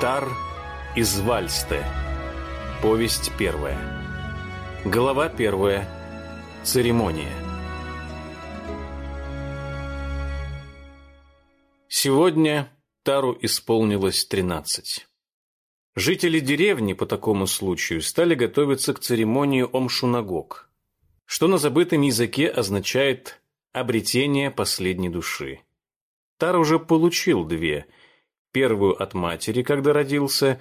Тар из Вальсте. Повесть первая. Глава первая. Церемония. Сегодня Тару исполнилось тринадцать. Жители деревни по такому случаю стали готовиться к церемонии Омшунагок, что на забытом языке означает «обретение последней души». Тар уже получил две – Первую от матери, когда родился,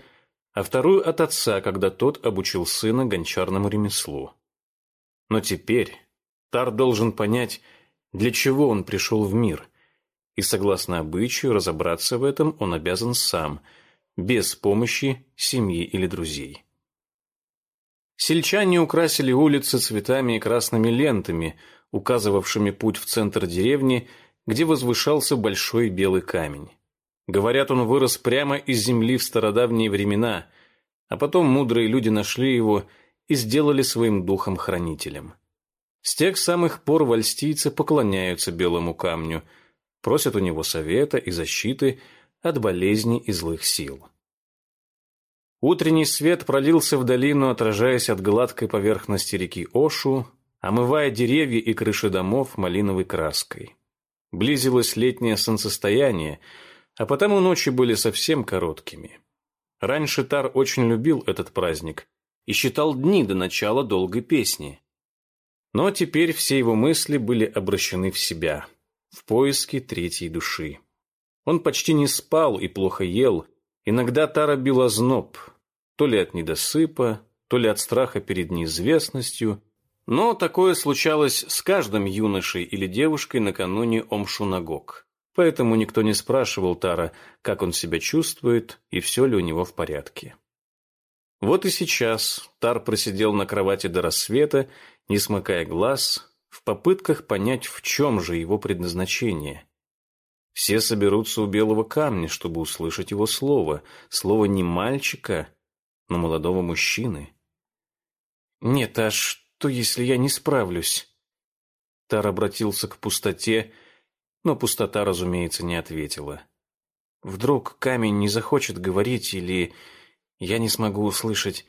а вторую от отца, когда тот обучил сына гончарному ремеслу. Но теперь Тар должен понять, для чего он пришел в мир, и, согласно обычаю, разобраться в этом он обязан сам, без помощи семьи или друзей. Сельчане украсили улицы цветами и красными лентами, указывавшими путь в центр деревни, где возвышался большой белый камень. Говорят, он вырос прямо из земли в стародавние времена, а потом мудрые люди нашли его и сделали своим духом-хранителем. С тех самых пор вальстийцы поклоняются белому камню, просят у него совета и защиты от болезней и злых сил. Утренний свет пролился в долину, отражаясь от гладкой поверхности реки Ошу, омывая деревья и крыши домов малиновой краской. Близилось летнее солнцестояние – а потому ночи были совсем короткими. Раньше Тар очень любил этот праздник и считал дни до начала долгой песни. Но теперь все его мысли были обращены в себя, в поиски третьей души. Он почти не спал и плохо ел, иногда Тара бил озноб, то ли от недосыпа, то ли от страха перед неизвестностью, но такое случалось с каждым юношей или девушкой накануне Омшунагок поэтому никто не спрашивал Тара, как он себя чувствует и все ли у него в порядке. Вот и сейчас Тар просидел на кровати до рассвета, не смыкая глаз, в попытках понять, в чем же его предназначение. Все соберутся у белого камня, чтобы услышать его слово, слово не мальчика, но молодого мужчины. «Нет, а что, если я не справлюсь?» Тар обратился к пустоте, но пустота, разумеется, не ответила. Вдруг камень не захочет говорить, или я не смогу услышать.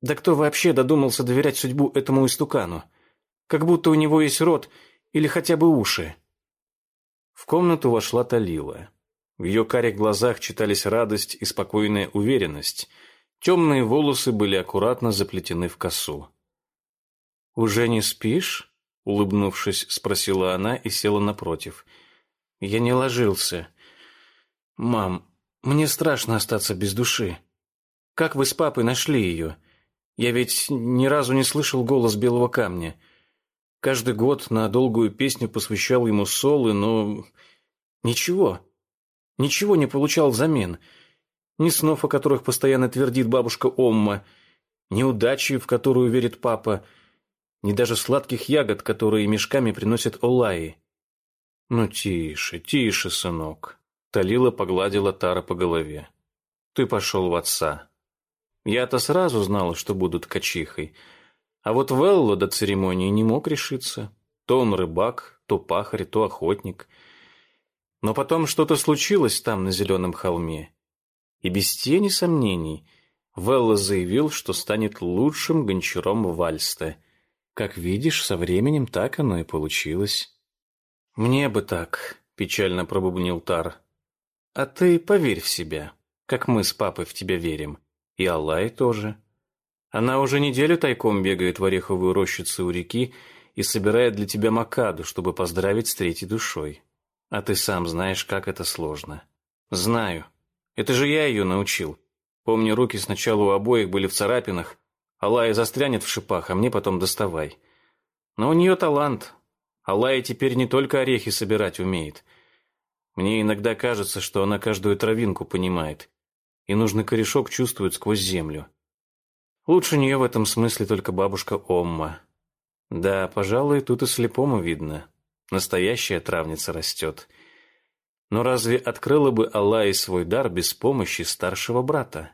Да кто вообще додумался доверять судьбу этому истукану? Как будто у него есть рот или хотя бы уши. В комнату вошла Талила. В ее карих глазах читались радость и спокойная уверенность. Темные волосы были аккуратно заплетены в косу. «Уже не спишь?» улыбнувшись, спросила она и села напротив. Я не ложился. Мам, мне страшно остаться без души. Как вы с папой нашли ее? Я ведь ни разу не слышал голос белого камня. Каждый год на долгую песню посвящал ему солы, но ничего. Ничего не получал взамен. Ни снов, о которых постоянно твердит бабушка Омма, ни удачи, в которую верит папа — ни даже сладких ягод, которые мешками приносят Олаи. «Ну, тише, тише, сынок», — Талила погладила Тара по голове. «Ты пошел в отца. Я-то сразу знала, что буду ткачихой, а вот Велло до церемонии не мог решиться. То он рыбак, то пахарь, то охотник. Но потом что-то случилось там, на зеленом холме. И без тени сомнений Велло заявил, что станет лучшим гончаром Вальста — как видишь, со временем так оно и получилось. Мне бы так, печально пробубнил Тар. А ты поверь в себя, как мы с папой в тебя верим. И Аллай тоже. Она уже неделю тайком бегает в ореховую рощицу у реки и собирает для тебя макаду, чтобы поздравить с третьей душой. А ты сам знаешь, как это сложно. Знаю. Это же я ее научил. Помню, руки сначала у обоих были в царапинах, Алая застрянет в шипах, а мне потом доставай. Но у нее талант. Алая теперь не только орехи собирать умеет. Мне иногда кажется, что она каждую травинку понимает. И нужный корешок чувствует сквозь землю. Лучше нее в этом смысле только бабушка Омма. Да, пожалуй, тут и слепому видно. Настоящая травница растет. Но разве открыла бы Аллай свой дар без помощи старшего брата?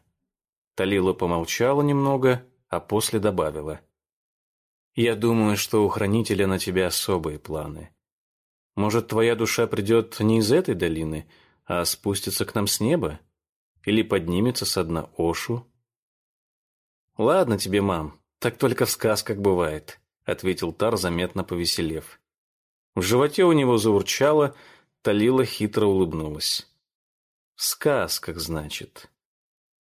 Талила помолчала немного, а после добавила. «Я думаю, что у хранителя на тебя особые планы. Может, твоя душа придет не из этой долины, а спустится к нам с неба? Или поднимется со дна Ошу? Ладно тебе, мам, так только в сказках бывает, ответил Тар, заметно повеселев. В животе у него заурчало, Талила хитро улыбнулась. В сказках, значит.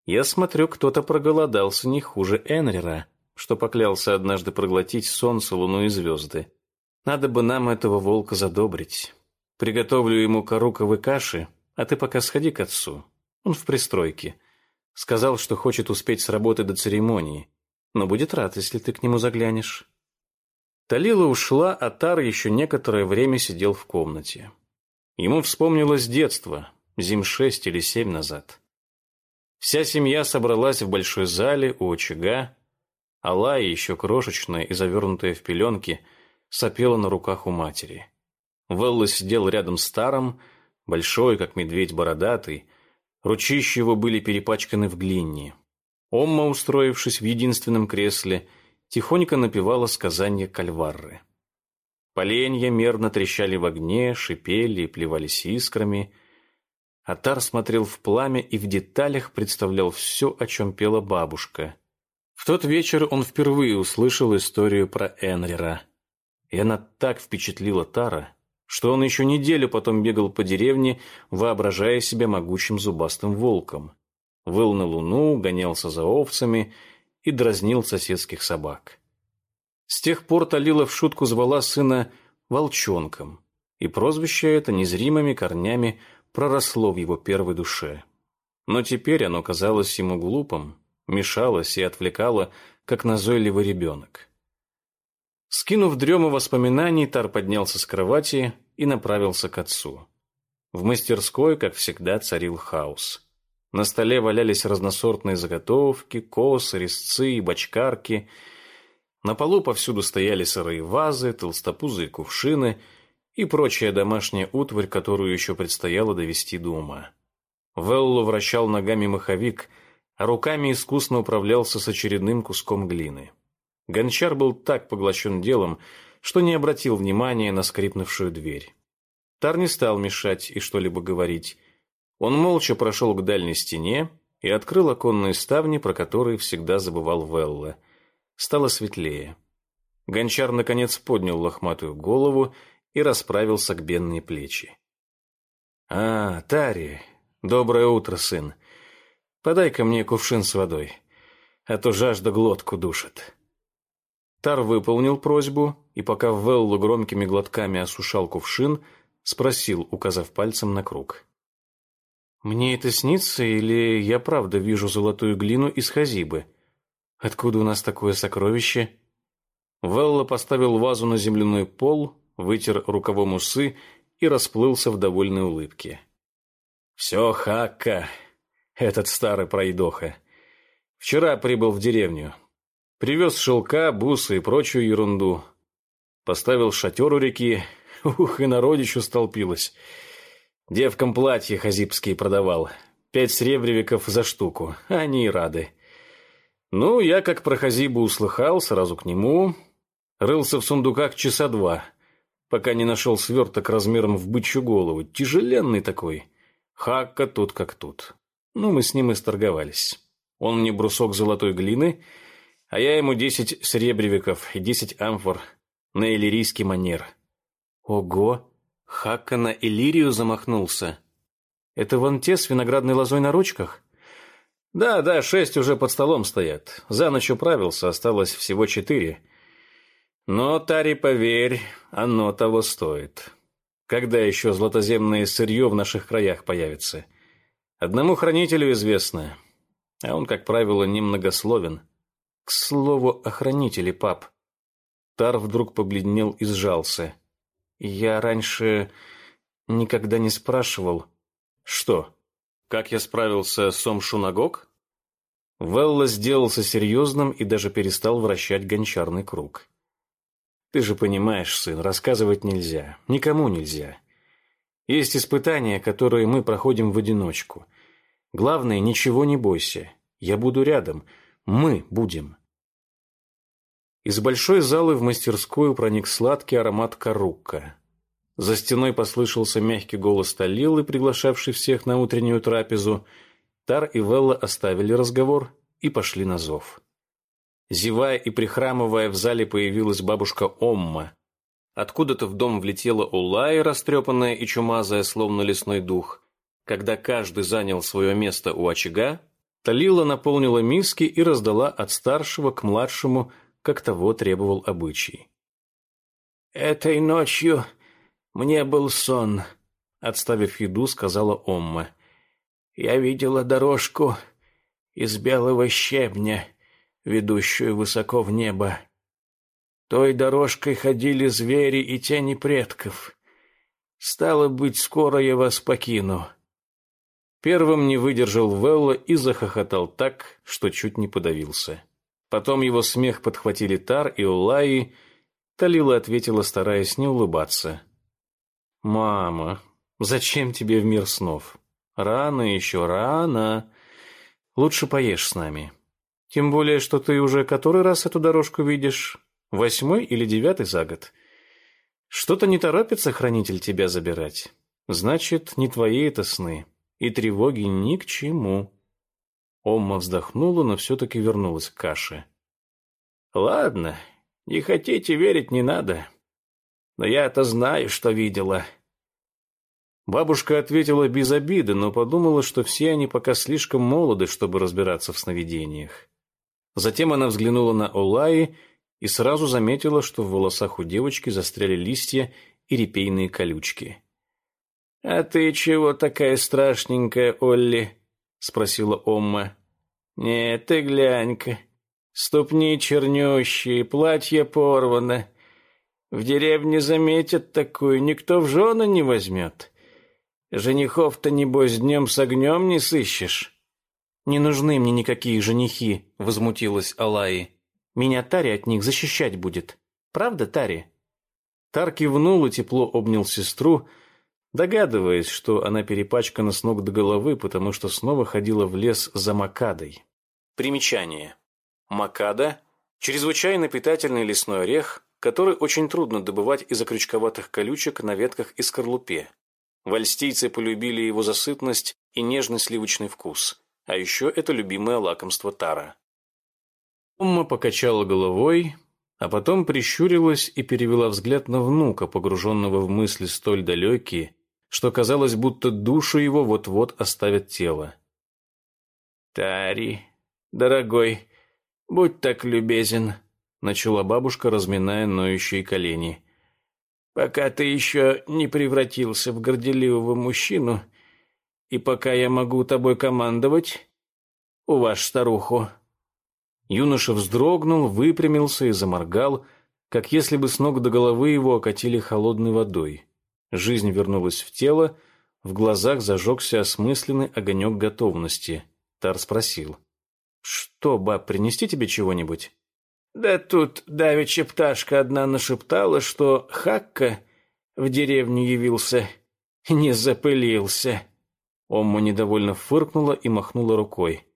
Я смотрю, кто-то проголодался не хуже Энрера, что поклялся однажды проглотить солнце, луну и звезды. Надо бы нам этого волка задобрить. Приготовлю ему коруковой каши, а ты пока сходи к отцу. Он в пристройке. Сказал, что хочет успеть с работы до церемонии, но будет рад, если ты к нему заглянешь. Талила ушла, а Тар еще некоторое время сидел в комнате. Ему вспомнилось детство, зим шесть или семь назад. Вся семья собралась в большой зале у очага. Алая, еще крошечная и завернутая в пеленки, сопела на руках у матери. Велла сидел рядом с Таром, большой, как медведь бородатый, ручища его были перепачканы в глине. Омма, устроившись в единственном кресле, тихонько напевала сказания кальварры. Поленья мерно трещали в огне, шипели и плевались искрами. Атар смотрел в пламя и в деталях представлял все, о чем пела бабушка. В тот вечер он впервые услышал историю про Энрера. И она так впечатлила Тара, что он еще неделю потом бегал по деревне, воображая себя могучим зубастым волком. Выл на луну, гонялся за овцами и дразнил соседских собак. С тех пор Талила в шутку звала сына «волчонком», и прозвище это незримыми корнями проросло в его первой душе. Но теперь оно казалось ему глупым, мешалось и отвлекало, как назойливый ребенок. Скинув дрему воспоминаний, Тар поднялся с кровати и направился к отцу. В мастерской, как всегда, царил хаос. На столе валялись разносортные заготовки, косы, резцы и бочкарки. На полу повсюду стояли сырые вазы, толстопузые кувшины и прочая домашняя утварь, которую еще предстояло довести до ума. Велло вращал ногами маховик, а руками искусно управлялся с очередным куском глины. Гончар был так поглощен делом, что не обратил внимания на скрипнувшую дверь. Тар не стал мешать и что-либо говорить. Он молча прошел к дальней стене и открыл оконные ставни, про которые всегда забывал Велла. Стало светлее. Гончар, наконец, поднял лохматую голову и расправил согбенные плечи. «А, Тари, доброе утро, сын. Подай-ка мне кувшин с водой, а то жажда глотку душит». Тар выполнил просьбу, и пока Веллу громкими глотками осушал кувшин, спросил, указав пальцем на круг. «Мне это снится, или я правда вижу золотую глину из Хазибы? Откуда у нас такое сокровище?» Велла поставил вазу на земляной пол, вытер рукавом усы и расплылся в довольной улыбке. «Все Хакка, этот старый пройдоха. Вчера прибыл в деревню, Привез шелка, бусы и прочую ерунду. Поставил шатер у реки. Ух, и народищу столпилось. Девкам платья хазипские продавал. Пять сребревиков за штуку. Они и рады. Ну, я как про Хазибу услыхал, сразу к нему. Рылся в сундуках часа два, пока не нашел сверток размером в бычью голову. Тяжеленный такой. Хакка тут как тут. Ну, мы с ним и сторговались. Он мне брусок золотой глины — а я ему десять сребревиков и десять амфор на иллирийский манер. Ого! Хакка на Иллирию замахнулся. Это вон те с виноградной лозой на ручках? Да, да, шесть уже под столом стоят. За ночь управился, осталось всего четыре. Но, Тари, поверь, оно того стоит. Когда еще златоземное сырье в наших краях появится? Одному хранителю известно, а он, как правило, немногословен. К слову о хранителе, пап. Тар вдруг побледнел и сжался. Я раньше никогда не спрашивал. Что? Как я справился с Омшунагок? Велла сделался серьезным и даже перестал вращать гончарный круг. Ты же понимаешь, сын, рассказывать нельзя. Никому нельзя. Есть испытания, которые мы проходим в одиночку. Главное, ничего не бойся. Я буду рядом. Мы будем. Из большой залы в мастерскую проник сладкий аромат карукка. За стеной послышался мягкий голос Талилы, приглашавший всех на утреннюю трапезу. Тар и Велла оставили разговор и пошли на зов. Зевая и прихрамывая, в зале появилась бабушка Омма. Откуда-то в дом влетела Улая, растрепанная и чумазая, словно лесной дух. Когда каждый занял свое место у очага, Талила наполнила миски и раздала от старшего к младшему, как того требовал обычай. «Этой ночью мне был сон», — отставив еду, сказала Омма. «Я видела дорожку из белого щебня, ведущую высоко в небо. Той дорожкой ходили звери и тени предков. Стало быть, скоро я вас покину. Первым не выдержал Велла и захохотал так, что чуть не подавился. Потом его смех подхватили Тар и Улаи. Талила ответила, стараясь не улыбаться. «Мама, зачем тебе в мир снов? Рано еще, рано. Лучше поешь с нами. Тем более, что ты уже который раз эту дорожку видишь? Восьмой или девятый за год? Что-то не торопится хранитель тебя забирать. Значит, не твои это сны и тревоги ни к чему. Омма вздохнула, но все-таки вернулась к каше. «Ладно, не хотите верить, не надо. Но я-то знаю, что видела». Бабушка ответила без обиды, но подумала, что все они пока слишком молоды, чтобы разбираться в сновидениях. Затем она взглянула на Олаи и сразу заметила, что в волосах у девочки застряли листья и репейные колючки. «А ты чего такая страшненькая, Олли?» — спросила Омма. «Нет, ты глянь-ка. Ступни чернющие, платье порвано. В деревне заметят такую, никто в жены не возьмет. Женихов-то, небось, днем с огнем не сыщешь». «Не нужны мне никакие женихи», — возмутилась Алаи. «Меня Тари от них защищать будет. Правда, Тари?» Тар кивнул и тепло обнял сестру, — догадываясь, что она перепачкана с ног до головы, потому что снова ходила в лес за макадой. Примечание. Макада – чрезвычайно питательный лесной орех, который очень трудно добывать из-за крючковатых колючек на ветках и скорлупе. Вальстийцы полюбили его за сытность и нежный сливочный вкус, а еще это любимое лакомство тара. Умма покачала головой, а потом прищурилась и перевела взгляд на внука, погруженного в мысли столь далекие, что казалось, будто душу его вот-вот оставит тело. «Тари, дорогой, будь так любезен», — начала бабушка, разминая ноющие колени. «Пока ты еще не превратился в горделивого мужчину, и пока я могу тобой командовать, у вас старуху». Юноша вздрогнул, выпрямился и заморгал, как если бы с ног до головы его окатили холодной водой. Жизнь вернулась в тело, в глазах зажегся осмысленный огонек готовности. Тар спросил. «Что, баб, принести тебе чего-нибудь?» «Да тут давеча пташка одна нашептала, что Хакка в деревню явился, не запылился». Омма недовольно фыркнула и махнула рукой.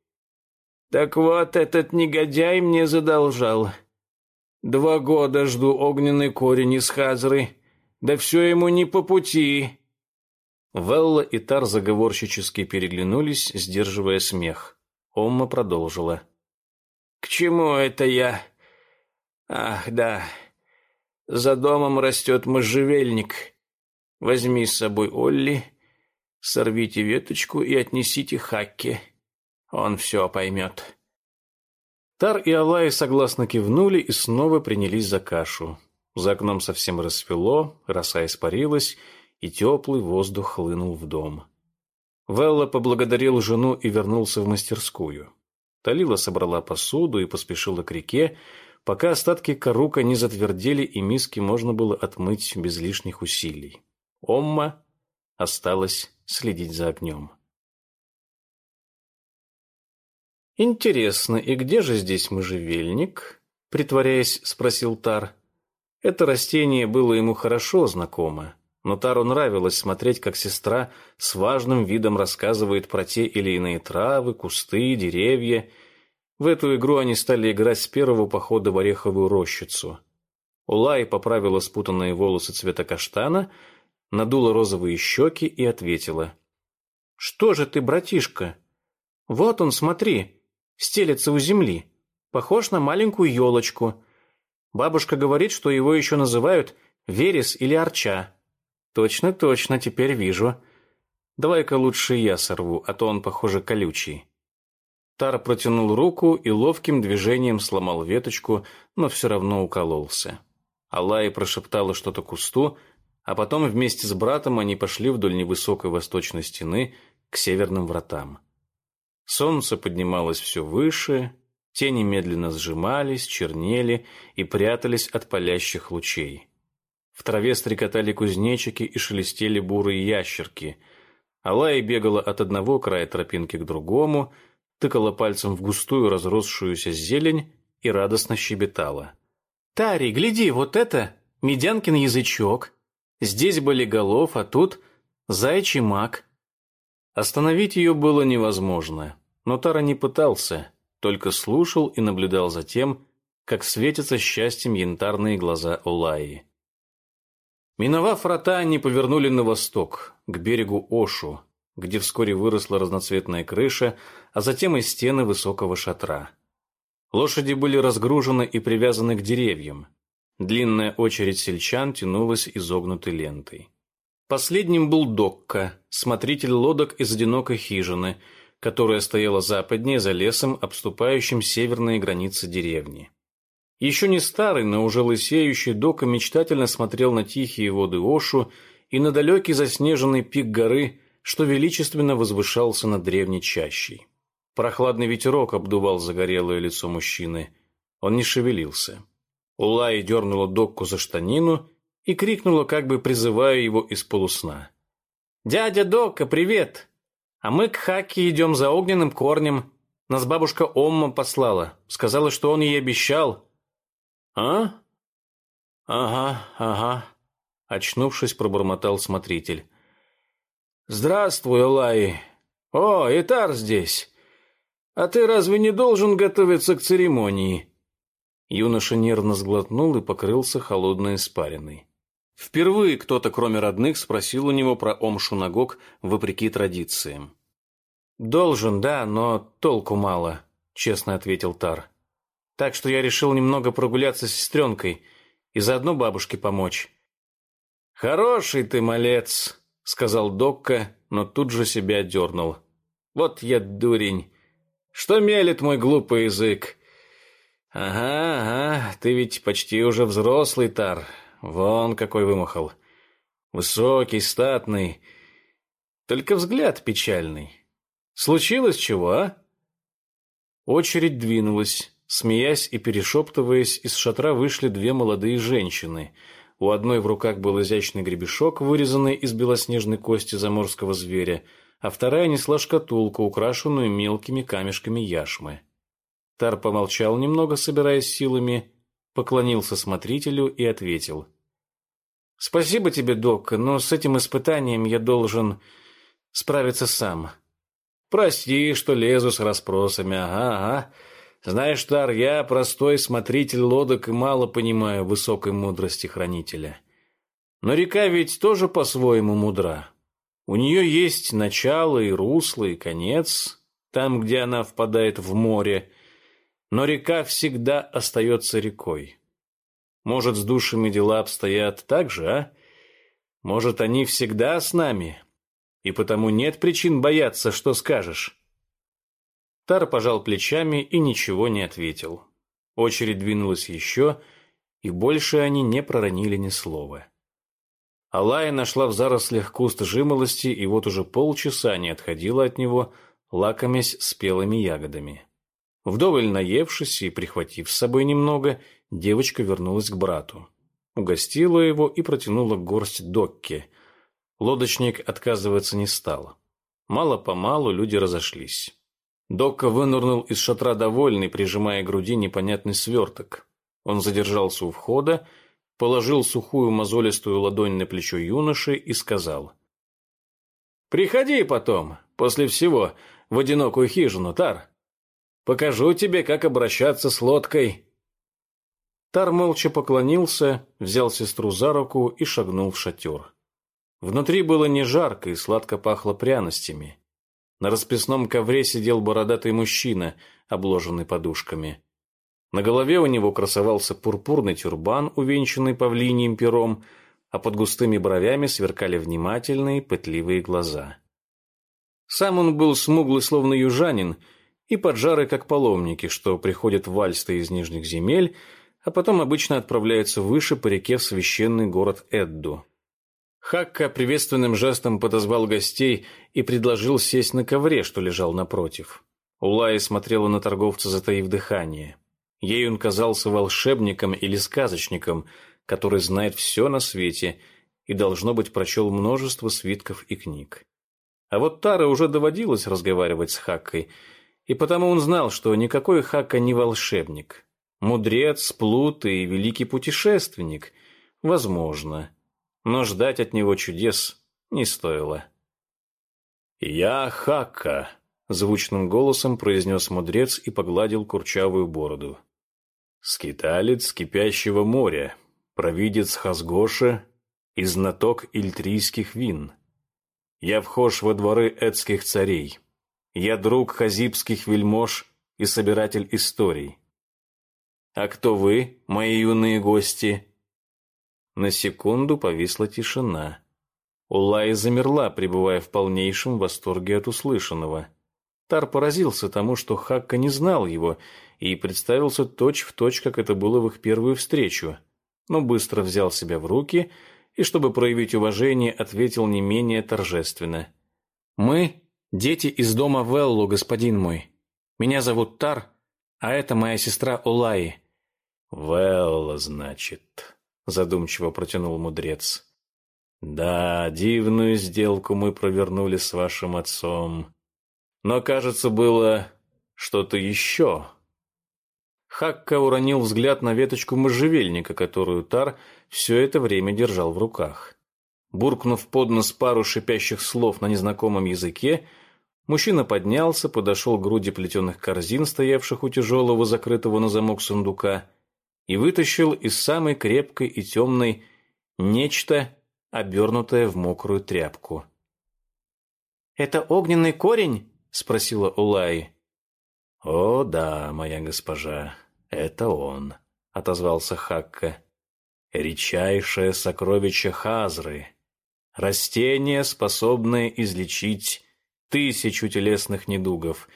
«Так вот, этот негодяй мне задолжал. Два года жду огненный корень из Хазры, да все ему не по пути. Велла и Тар заговорщически переглянулись, сдерживая смех. Омма продолжила. «К чему это я? Ах, да. За домом растет можжевельник. Возьми с собой Олли, сорвите веточку и отнесите Хакке. Он все поймет». Тар и Алай согласно кивнули и снова принялись за кашу. За окном совсем рассвело, роса испарилась, и теплый воздух хлынул в дом. Велла поблагодарил жену и вернулся в мастерскую. Талила собрала посуду и поспешила к реке, пока остатки корука не затвердели и миски можно было отмыть без лишних усилий. Омма осталось следить за огнем. «Интересно, и где же здесь можжевельник?» — притворяясь, спросил Тар. Это растение было ему хорошо знакомо, но Тару нравилось смотреть, как сестра с важным видом рассказывает про те или иные травы, кусты, деревья. В эту игру они стали играть с первого похода в ореховую рощицу. Улай поправила спутанные волосы цвета каштана, надула розовые щеки и ответила. «Что же ты, братишка? Вот он, смотри, стелется у земли. Похож на маленькую елочку. Бабушка говорит, что его еще называют верес или арча. Точно, точно, теперь вижу. Давай-ка лучше я сорву, а то он, похоже, колючий. Тар протянул руку и ловким движением сломал веточку, но все равно укололся. Алай прошептала что-то кусту, а потом вместе с братом они пошли вдоль невысокой восточной стены к северным вратам. Солнце поднималось все выше, Тени медленно сжимались, чернели и прятались от палящих лучей. В траве стрекотали кузнечики и шелестели бурые ящерки. Алая бегала от одного края тропинки к другому, тыкала пальцем в густую разросшуюся зелень и радостно щебетала. «Тари, гляди, вот это медянкин язычок. Здесь были голов, а тут зайчий мак». Остановить ее было невозможно, но Тара не пытался только слушал и наблюдал за тем, как светятся счастьем янтарные глаза Улаи. Миновав врата, они повернули на восток, к берегу Ошу, где вскоре выросла разноцветная крыша, а затем и стены высокого шатра. Лошади были разгружены и привязаны к деревьям. Длинная очередь сельчан тянулась изогнутой лентой. Последним был Докка, смотритель лодок из одинокой хижины – которая стояла западнее за лесом, обступающим северные границы деревни. Еще не старый, но уже лысеющий Дока мечтательно смотрел на тихие воды Ошу и на далекий заснеженный пик горы, что величественно возвышался над древней чащей. Прохладный ветерок обдувал загорелое лицо мужчины. Он не шевелился. Улай дернула Докку за штанину и крикнула, как бы призывая его из полусна. «Дядя Докка, привет! А мы к Хаке идем за огненным корнем. Нас бабушка Омма послала. Сказала, что он ей обещал. А? Ага, ага. Очнувшись, пробормотал смотритель. Здравствуй, Элай. О, Итар здесь. А ты разве не должен готовиться к церемонии? Юноша нервно сглотнул и покрылся холодной испариной. Впервые кто-то, кроме родных, спросил у него про Ом-Шунагок вопреки традициям. «Должен, да, но толку мало», — честно ответил Тар. «Так что я решил немного прогуляться с сестренкой и заодно бабушке помочь». «Хороший ты малец», — сказал Докка, но тут же себя дернул. «Вот я дурень. Что мелет мой глупый язык?» «Ага, ага, ты ведь почти уже взрослый, Тар. Вон какой вымахал. Высокий, статный. Только взгляд печальный. Случилось чего, а? Очередь двинулась. Смеясь и перешептываясь, из шатра вышли две молодые женщины. У одной в руках был изящный гребешок, вырезанный из белоснежной кости заморского зверя, а вторая несла шкатулку, украшенную мелкими камешками яшмы. Тар помолчал немного, собираясь силами, поклонился смотрителю и ответил. «Спасибо тебе, док, но с этим испытанием я должен справиться сам». «Прости, что лезу с расспросами, ага, ага. Знаешь, Тар, я простой смотритель лодок и мало понимаю высокой мудрости хранителя. Но река ведь тоже по-своему мудра. У нее есть начало и русло, и конец, там, где она впадает в море, но река всегда остается рекой. Может, с душами дела обстоят так же, а? Может, они всегда с нами, и потому нет причин бояться, что скажешь». Тар пожал плечами и ничего не ответил. Очередь двинулась еще, и больше они не проронили ни слова. Алая нашла в зарослях куст жимолости, и вот уже полчаса не отходила от него, лакомясь спелыми ягодами. Вдоволь наевшись и прихватив с собой немного, девочка вернулась к брату. Угостила его и протянула горсть Докки. Лодочник отказываться не стал. Мало-помалу люди разошлись. Докка вынырнул из шатра довольный, прижимая к груди непонятный сверток. Он задержался у входа, положил сухую мозолистую ладонь на плечо юноши и сказал. «Приходи потом, после всего, в одинокую хижину, Тар. Покажу тебе, как обращаться с лодкой». Тар молча поклонился, взял сестру за руку и шагнул в шатер. Внутри было не жарко и сладко пахло пряностями. На расписном ковре сидел бородатый мужчина, обложенный подушками. На голове у него красовался пурпурный тюрбан, увенчанный павлиньим пером, а под густыми бровями сверкали внимательные, пытливые глаза. Сам он был смуглый, словно южанин, и поджарый, как паломники, что приходят вальсты из нижних земель, а потом обычно отправляются выше по реке в священный город Эдду. Хакка приветственным жестом подозвал гостей и предложил сесть на ковре, что лежал напротив. Улая смотрела на торговца, затаив дыхание. Ей он казался волшебником или сказочником, который знает все на свете и, должно быть, прочел множество свитков и книг. А вот Тара уже доводилось разговаривать с Хаккой, и потому он знал, что никакой Хакка не волшебник. Мудрец, плут и великий путешественник. Возможно. Но ждать от него чудес не стоило. «Я Хакка», — звучным голосом произнес мудрец и погладил курчавую бороду. Скиталец кипящего моря, провидец Хазгоша и знаток ильтрийских вин. Я вхож во дворы эдских царей. Я друг хазибских вельмож и собиратель историй. А кто вы, мои юные гости? На секунду повисла тишина. Улай замерла, пребывая в полнейшем восторге от услышанного. Тар поразился тому, что Хакка не знал его и представился точь-в-точь, точь, как это было в их первую встречу, но быстро взял себя в руки и, чтобы проявить уважение, ответил не менее торжественно. «Мы – дети из дома Веллу, господин мой. Меня зовут Тар, а это моя сестра Улаи». «Велла, значит», – задумчиво протянул мудрец. «Да, дивную сделку мы провернули с вашим отцом». Но, кажется, было что-то еще. Хакка уронил взгляд на веточку можжевельника, которую Тар все это время держал в руках. Буркнув под нос пару шипящих слов на незнакомом языке, мужчина поднялся, подошел к груди плетеных корзин, стоявших у тяжелого закрытого на замок сундука, и вытащил из самой крепкой и темной нечто, обернутое в мокрую тряпку. «Это огненный корень?» — спросила Улай. «О, да, моя госпожа, это он», — отозвался Хакка. «Редчайшее сокровище Хазры. Растение, способное излечить тысячу телесных недугов.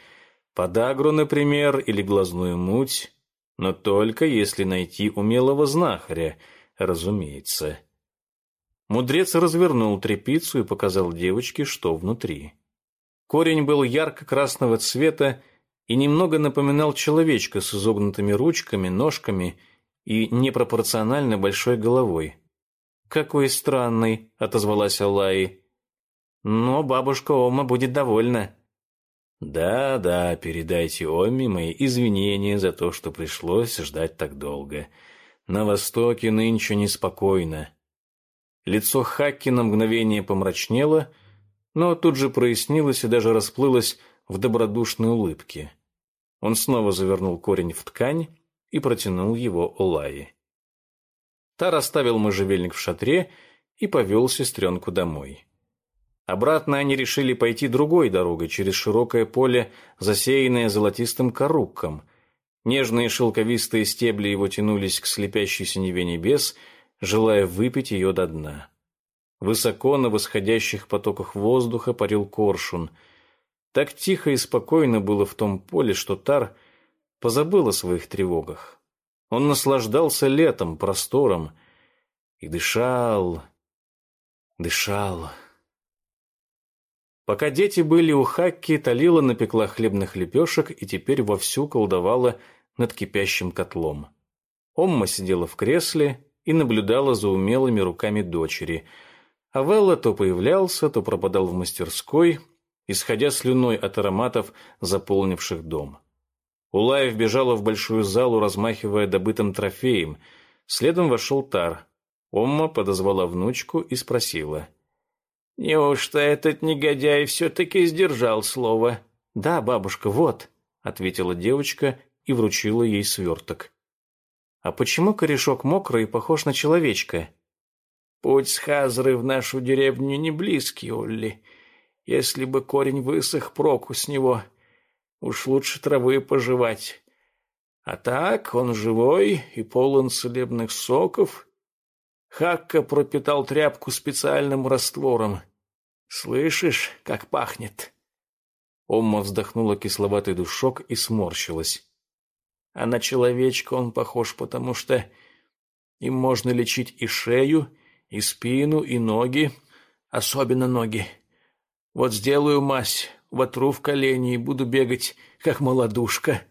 Подагру, например, или глазную муть, но только если найти умелого знахаря, разумеется». Мудрец развернул трепицу и показал девочке, что внутри. Корень был ярко-красного цвета и немного напоминал человечка с изогнутыми ручками, ножками и непропорционально большой головой. «Какой странный», — отозвалась Аллаи. «Но бабушка Ома будет довольна». «Да-да, передайте Оме мои извинения за то, что пришлось ждать так долго. На Востоке нынче неспокойно». Лицо Хакки на мгновение помрачнело — но тут же прояснилось и даже расплылось в добродушной улыбке. Он снова завернул корень в ткань и протянул его Олае. Та расставил можжевельник в шатре и повел сестренку домой. Обратно они решили пойти другой дорогой, через широкое поле, засеянное золотистым корукком. Нежные шелковистые стебли его тянулись к слепящей синеве небес, желая выпить ее до дна. Высоко на восходящих потоках воздуха парил коршун. Так тихо и спокойно было в том поле, что Тар позабыл о своих тревогах. Он наслаждался летом, простором и дышал, дышал. Пока дети были у Хакки, Талила напекла хлебных лепешек и теперь вовсю колдовала над кипящим котлом. Омма сидела в кресле и наблюдала за умелыми руками дочери – а Велла то появлялся, то пропадал в мастерской, исходя слюной от ароматов, заполнивших дом. Улаев бежала в большую залу, размахивая добытым трофеем. Следом вошел Тар. Омма подозвала внучку и спросила. «Неужто этот негодяй все-таки сдержал слово?» «Да, бабушка, вот», — ответила девочка и вручила ей сверток. «А почему корешок мокрый и похож на человечка?» Путь с Хазры в нашу деревню не близкий, Улли. Если бы корень высох, проку с него. Уж лучше травы пожевать. А так он живой и полон целебных соков. Хакка пропитал тряпку специальным раствором. Слышишь, как пахнет?» Омма вздохнула кисловатый душок и сморщилась. «А на человечка он похож, потому что им можно лечить и шею, и спину, и ноги, особенно ноги. Вот сделаю мазь, вотру в колени и буду бегать, как молодушка».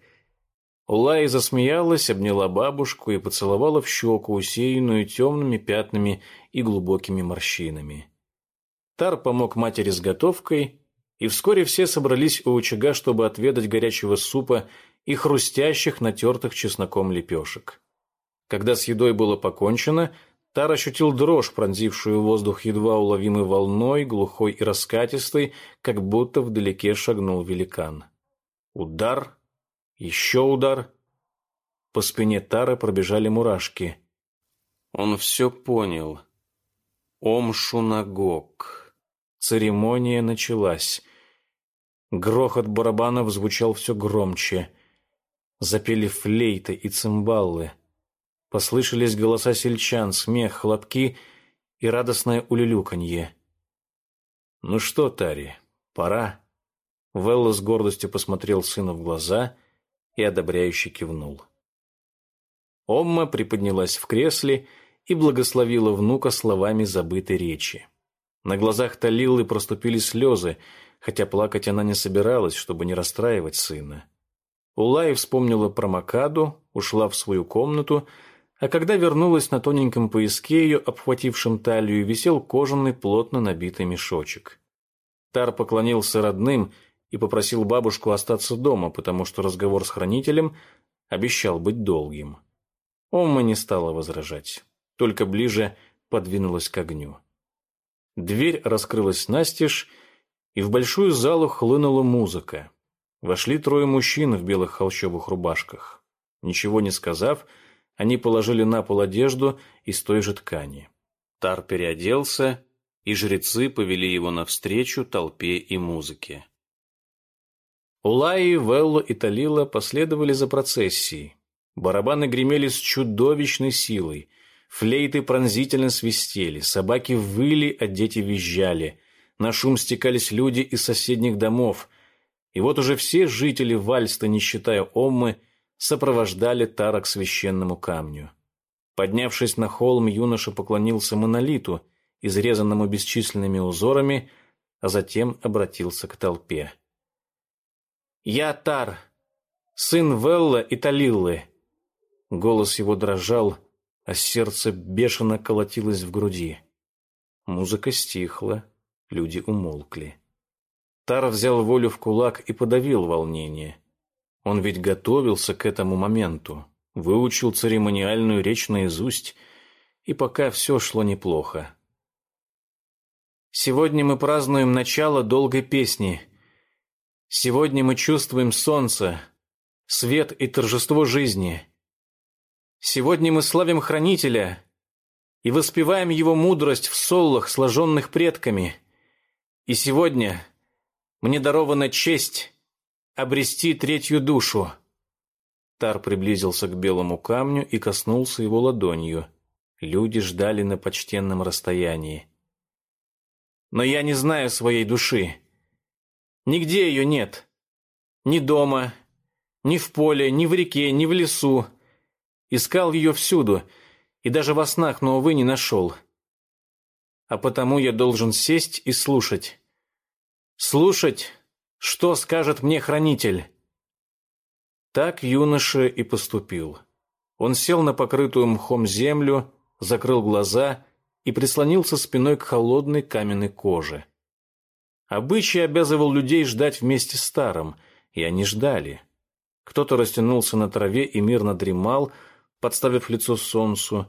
Улай засмеялась, обняла бабушку и поцеловала в щеку, усеянную темными пятнами и глубокими морщинами. Тар помог матери с готовкой, и вскоре все собрались у очага, чтобы отведать горячего супа и хрустящих, натертых чесноком лепешек. Когда с едой было покончено, Тар ощутил дрожь, пронзившую воздух едва уловимой волной, глухой и раскатистой, как будто вдалеке шагнул великан. Удар еще удар. По спине Тары пробежали мурашки. Он все понял. Ом-Шунагок. Церемония началась. Грохот барабанов звучал все громче. Запели флейты и цимбаллы. Послышались голоса сельчан, смех, хлопки и радостное улюлюканье. «Ну что, Тари, пора?» Велла с гордостью посмотрел сына в глаза и одобряюще кивнул. Омма приподнялась в кресле и благословила внука словами забытой речи. На глазах Талилы проступили слезы, хотя плакать она не собиралась, чтобы не расстраивать сына. Улай вспомнила про Макаду, ушла в свою комнату, а когда вернулась на тоненьком пояске ее, обхватившем талию, висел кожаный плотно набитый мешочек. Тар поклонился родным и попросил бабушку остаться дома, потому что разговор с хранителем обещал быть долгим. Омма не стала возражать, только ближе подвинулась к огню. Дверь раскрылась настежь, и в большую залу хлынула музыка. Вошли трое мужчин в белых холщовых рубашках. Ничего не сказав, они положили на пол одежду из той же ткани. Тар переоделся, и жрецы повели его навстречу толпе и музыке. Улаи, Велло и Талила последовали за процессией. Барабаны гремели с чудовищной силой. Флейты пронзительно свистели, собаки выли, а дети визжали. На шум стекались люди из соседних домов. И вот уже все жители Вальста, не считая Оммы, сопровождали Тара к священному камню. Поднявшись на холм, юноша поклонился монолиту, изрезанному бесчисленными узорами, а затем обратился к толпе. «Я Тар, сын Велла и Талиллы». Голос его дрожал, а сердце бешено колотилось в груди. Музыка стихла, люди умолкли. Тар взял волю в кулак и подавил волнение. Он ведь готовился к этому моменту, выучил церемониальную речь наизусть, и пока все шло неплохо. «Сегодня мы празднуем начало долгой песни», Сегодня мы чувствуем солнце, свет и торжество жизни. Сегодня мы славим Хранителя и воспеваем Его мудрость в соллах, сложенных предками. И сегодня мне дарована честь обрести третью душу. Тар приблизился к белому камню и коснулся его ладонью. Люди ждали на почтенном расстоянии. Но я не знаю своей души. Нигде ее нет. Ни дома, ни в поле, ни в реке, ни в лесу. Искал ее всюду, и даже во снах, но, увы, не нашел. А потому я должен сесть и слушать. Слушать, что скажет мне хранитель. Так юноша и поступил. Он сел на покрытую мхом землю, закрыл глаза и прислонился спиной к холодной каменной коже. Обычай обязывал людей ждать вместе с старым, и они ждали. Кто-то растянулся на траве и мирно дремал, подставив лицо солнцу,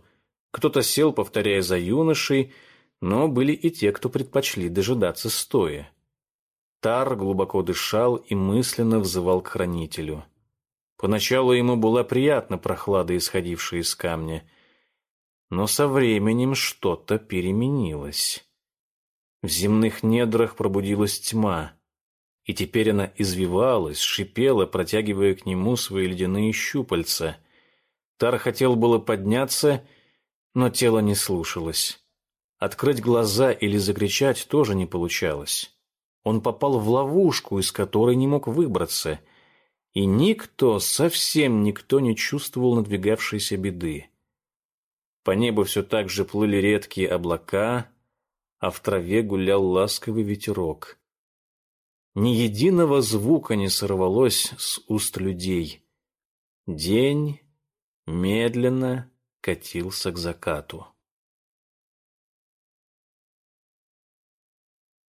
кто-то сел, повторяя за юношей, но были и те, кто предпочли дожидаться стоя. Тар глубоко дышал и мысленно взывал к хранителю. Поначалу ему была приятна прохлада, исходившая из камня. Но со временем что-то переменилось. В земных недрах пробудилась тьма, и теперь она извивалась, шипела, протягивая к нему свои ледяные щупальца. Тар хотел было подняться, но тело не слушалось. Открыть глаза или закричать тоже не получалось. Он попал в ловушку, из которой не мог выбраться, и никто, совсем никто не чувствовал надвигавшейся беды. По небу все так же плыли редкие облака, а в траве гулял ласковый ветерок. Ни единого звука не сорвалось с уст людей. День медленно катился к закату.